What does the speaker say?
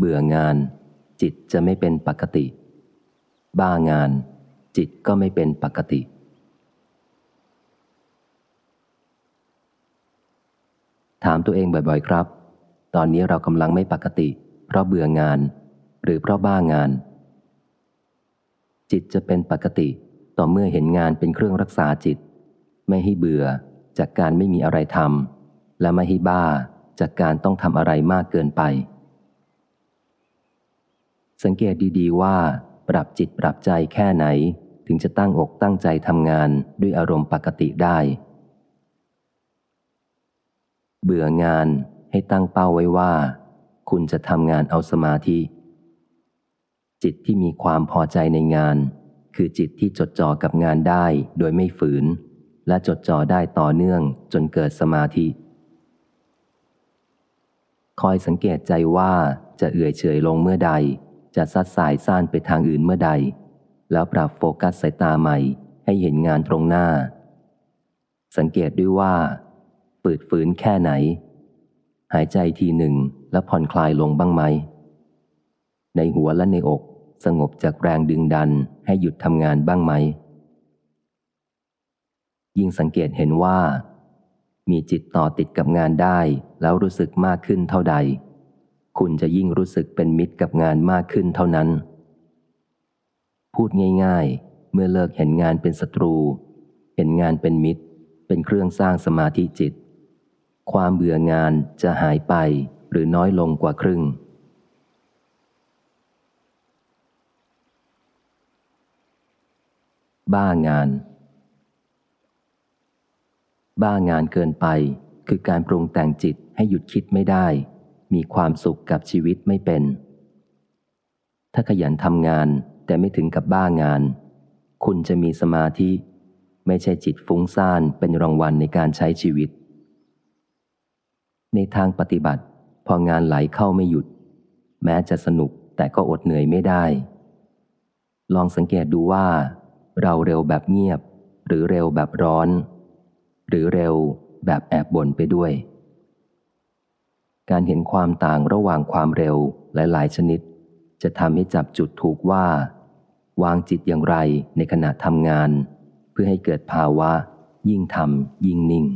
เบื่องาน จิตจะไม่เป็นปกติ บ้างาน จิตก็ไม่เป็นปกติ ถามตัวเองบ่อยๆครับ ตอนนี้เรากำลังไม่ปกติ เพราะเบื่องาน หรือเพราะบ้างาน จิตจะเป็นปกติ ต่อเมื่อเห็นงานเป็นเครื่องรักษาจิต ไม่ให้เบื่อจากการไม่มีอะไรทำและไม่ให้บ้าจากการต้องทำอะไรมากเกินไป สังเกตดีๆว่า ปรับจิตปรับใจแค่ไหน ถึงจะตั้งอกตั้งใจทำงานด้วยอารมณ์ปกติได้ เบื่องานให้ตั้งเป้าไว้ว่า คุณจะทำงานเอาสมาธิ จิตที่มีความพอใจในงาน คือจิตที่จดจ่อกับงานได้โดยไม่ฝืน และจดจ่อได้ต่อเนื่องจนเกิดสมาธิคอยสังเกตใจว่าจะเอื่อยเฉยลงเมื่อใด จะซัดสายซ่านไปทางอื่นเมื่อใด แล้วปรับโฟกัสสายตาใหม่ให้เห็นงานตรงหน้า สังเกตด้วยว่าปืดฝืนแค่ไหน หายใจทีหนึ่งแล้วผ่อนคลายลงบ้างไหม ในหัวและในอกสงบจากแรงดึงดันให้หยุดทำงานบ้างไหม ยิ่งสังเกตเห็นว่า มีจิตต่อติดกับงานได้แล้วรู้สึกมากขึ้นเท่าใด คุณจะยิ่งรู้สึกเป็นมิตรกับงานมากขึ้นเท่านั้น พูดง่ายๆ เมื่อเลิกเห็นงานเป็นศัตรู เห็นงานเป็นมิตร เป็นเครื่องสร้างสมาธิจิต ความเบื่องานจะหายไปหรือน้อยลงกว่าครึ่ง บ้างาน บ้างานเกินไปคือการปรุงแต่งจิตให้หยุดคิดไม่ได้ มีความสุขกับชีวิตไม่เป็น ถ้าขยันทำงานแต่ไม่ถึงกับบ้างาน คุณจะมีสมาธิ ไม่ใช่จิตฟุ้งซ่านเป็นรางวัลในการใช้ชีวิต ในทางปฏิบัติ พองานไหลเข้าไม่หยุด แม้จะสนุกแต่ก็อดเหนื่อยไม่ได้ ลองสังเกตดูว่า เราเร็วแบบเงียบ หรือเร็วแบบร้อน หรือเร็วแบบแอบบ่นไปด้วย การเห็นความต่างระหว่างความเร็วหลาย ๆ ชนิด จะทำให้จับจุดถูกว่า วางจิตอย่างไรในขณะทำงาน เพื่อให้เกิดภาวะ ยิ่งทำยิ่งนิ่ง